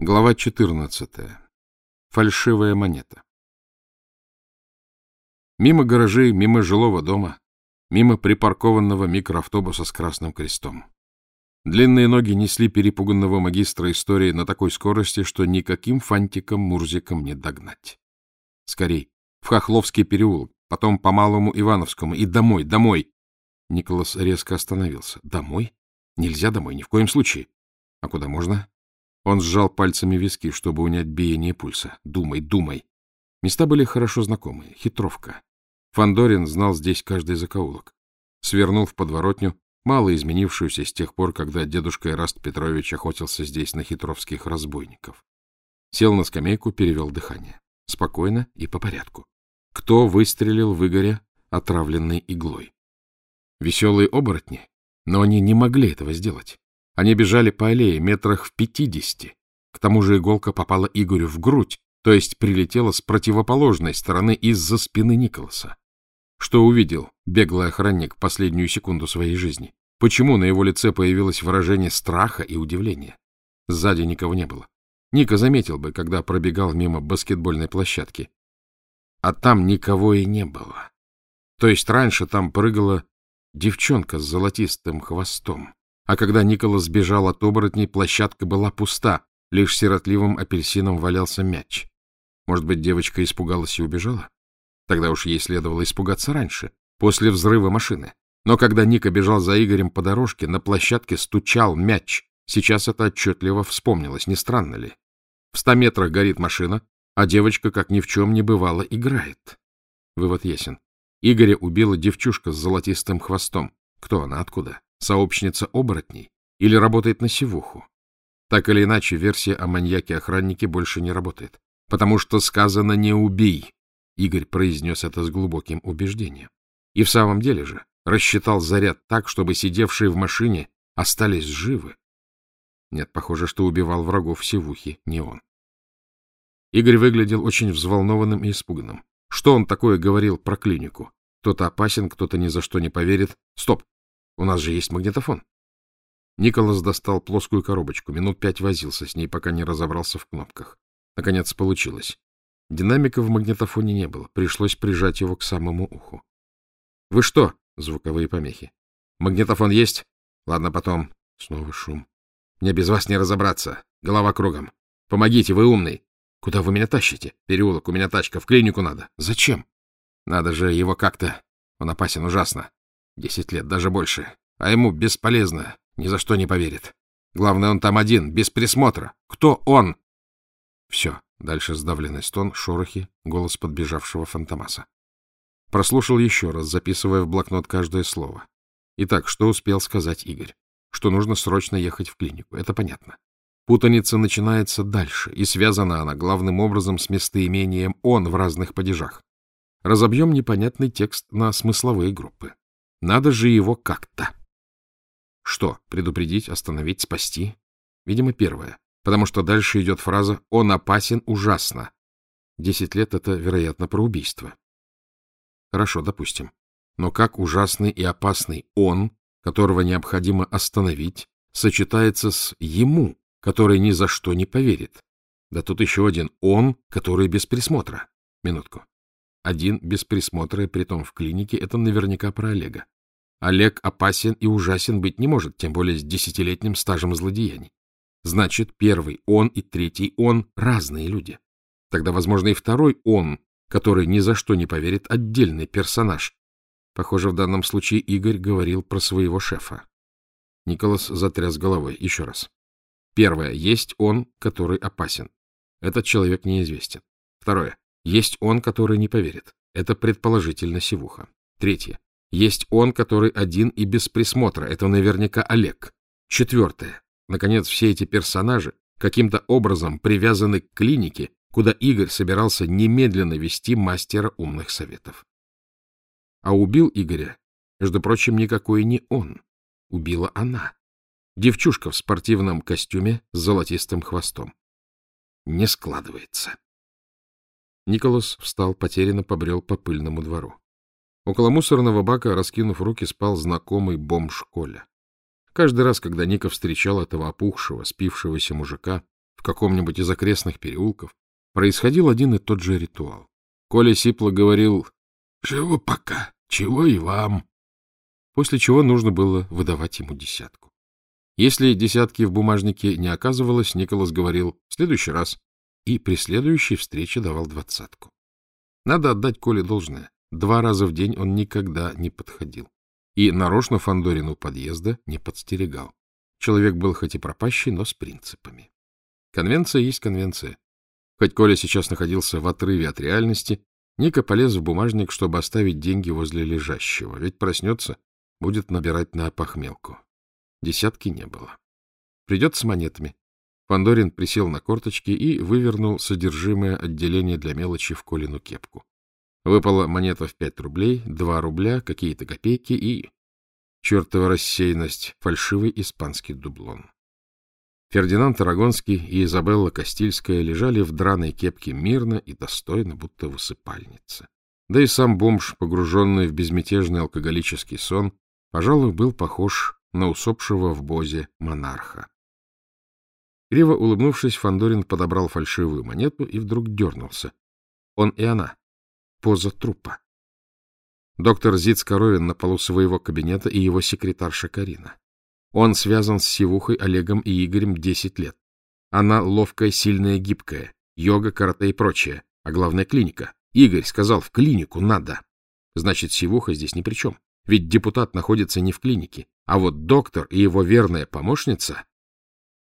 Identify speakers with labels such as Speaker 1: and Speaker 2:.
Speaker 1: Глава 14. Фальшивая монета. Мимо гаражей, мимо жилого дома, мимо припаркованного микроавтобуса с красным крестом. Длинные ноги несли перепуганного магистра истории на такой скорости, что никаким фантиком-мурзиком не догнать. Скорей, в Хохловский переулок, потом по Малому Ивановскому и домой, домой. Николас резко остановился. Домой? Нельзя домой, ни в коем случае. А куда можно? Он сжал пальцами виски, чтобы унять биение пульса. Думай, думай. Места были хорошо знакомые. Хитровка. Фандорин знал здесь каждый закоулок. Свернул в подворотню, мало изменившуюся с тех пор, когда дедушка Ираст Петрович охотился здесь на хитровских разбойников. Сел на скамейку, перевел дыхание. Спокойно и по порядку. Кто выстрелил в Игоря отравленной иглой? Веселые оборотни? Но они не могли этого сделать. Они бежали по аллее метрах в пятидесяти. К тому же иголка попала Игорю в грудь, то есть прилетела с противоположной стороны из-за спины Николаса. Что увидел беглый охранник последнюю секунду своей жизни? Почему на его лице появилось выражение страха и удивления? Сзади никого не было. Ника заметил бы, когда пробегал мимо баскетбольной площадки. А там никого и не было. То есть раньше там прыгала девчонка с золотистым хвостом. А когда Николас сбежал от оборотней, площадка была пуста, лишь сиротливым апельсином валялся мяч. Может быть, девочка испугалась и убежала? Тогда уж ей следовало испугаться раньше, после взрыва машины. Но когда Ника бежал за Игорем по дорожке, на площадке стучал мяч. Сейчас это отчетливо вспомнилось, не странно ли? В ста метрах горит машина, а девочка, как ни в чем не бывало, играет. Вывод ясен. Игоря убила девчушка с золотистым хвостом. Кто она, откуда? Сообщница оборотней или работает на сивуху. Так или иначе, версия о маньяке-охраннике больше не работает, потому что сказано «не убей». Игорь произнес это с глубоким убеждением. И в самом деле же рассчитал заряд так, чтобы сидевшие в машине остались живы. Нет, похоже, что убивал врагов сивухи не он. Игорь выглядел очень взволнованным и испуганным. Что он такое говорил про клинику? Кто-то опасен, кто-то ни за что не поверит. Стоп! У нас же есть магнитофон. Николас достал плоскую коробочку, минут пять возился с ней, пока не разобрался в кнопках. Наконец получилось. Динамика в магнитофоне не было, пришлось прижать его к самому уху. — Вы что? — звуковые помехи. — Магнитофон есть? Ладно, потом. Снова шум. — Мне без вас не разобраться. Голова кругом. Помогите, вы умный. Куда вы меня тащите? Переулок, у меня тачка, в клинику надо. Зачем? Надо же его как-то. Он опасен ужасно. Десять лет, даже больше. А ему бесполезно, ни за что не поверит. Главное, он там один, без присмотра. Кто он? Все. Дальше сдавленный стон, шорохи, голос подбежавшего фантомаса. Прослушал еще раз, записывая в блокнот каждое слово. Итак, что успел сказать Игорь? Что нужно срочно ехать в клинику. Это понятно. Путаница начинается дальше, и связана она главным образом с местоимением «он» в разных падежах. Разобьем непонятный текст на смысловые группы. Надо же его как-то. Что, предупредить, остановить, спасти? Видимо, первое. Потому что дальше идет фраза «он опасен ужасно». Десять лет — это, вероятно, про убийство. Хорошо, допустим. Но как ужасный и опасный он, которого необходимо остановить, сочетается с ему, который ни за что не поверит? Да тут еще один он, который без присмотра. Минутку. Один без присмотра, и притом в клинике, это наверняка про Олега. Олег опасен и ужасен быть не может, тем более с десятилетним стажем злодеяний. Значит, первый он и третий он — разные люди. Тогда, возможно, и второй он, который ни за что не поверит, отдельный персонаж. Похоже, в данном случае Игорь говорил про своего шефа. Николас затряс головой. Еще раз. Первое. Есть он, который опасен. Этот человек неизвестен. Второе. Есть он, который не поверит. Это предположительно Сивуха. Третье. Есть он, который один и без присмотра. Это наверняка Олег. Четвертое. Наконец, все эти персонажи каким-то образом привязаны к клинике, куда Игорь собирался немедленно вести мастера умных советов. А убил Игоря, между прочим, никакой не он. Убила она. Девчушка в спортивном костюме с золотистым хвостом. Не складывается. Николас встал, потерянно побрел по пыльному двору. Около мусорного бака, раскинув руки, спал знакомый бомж Коля. Каждый раз, когда Ника встречал этого опухшего, спившегося мужика, в каком-нибудь из окрестных переулков, происходил один и тот же ритуал. Коля Сипло говорил «Живу пока, чего и вам», после чего нужно было выдавать ему десятку. Если десятки в бумажнике не оказывалось, Николас говорил «в следующий раз» и при следующей встрече давал двадцатку. Надо отдать Коле должное. Два раза в день он никогда не подходил. И нарочно Фандорину подъезда не подстерегал. Человек был хоть и пропащий, но с принципами. Конвенция есть конвенция. Хоть Коля сейчас находился в отрыве от реальности, Ника полез в бумажник, чтобы оставить деньги возле лежащего, ведь проснется, будет набирать на опохмелку. Десятки не было. Придет с монетами. Фандорин присел на корточки и вывернул содержимое отделения для мелочи в Колину кепку. Выпала монета в пять рублей, два рубля, какие-то копейки и... Чертова рассеянность, фальшивый испанский дублон. Фердинанд Арагонский и Изабелла Кастильская лежали в драной кепке мирно и достойно, будто в усыпальнице. Да и сам бомж, погруженный в безмятежный алкоголический сон, пожалуй, был похож на усопшего в бозе монарха. Криво улыбнувшись, Фандорин подобрал фальшивую монету и вдруг дернулся. Он и она. Поза трупа. Доктор Зиц Коровин на полу своего кабинета и его секретарша Карина. Он связан с Сивухой, Олегом и Игорем десять лет. Она ловкая, сильная, гибкая. Йога, карате и прочее. А главное, клиника. Игорь сказал, в клинику надо. Значит, Сивуха здесь ни при чем. Ведь депутат находится не в клинике, а вот доктор и его верная помощница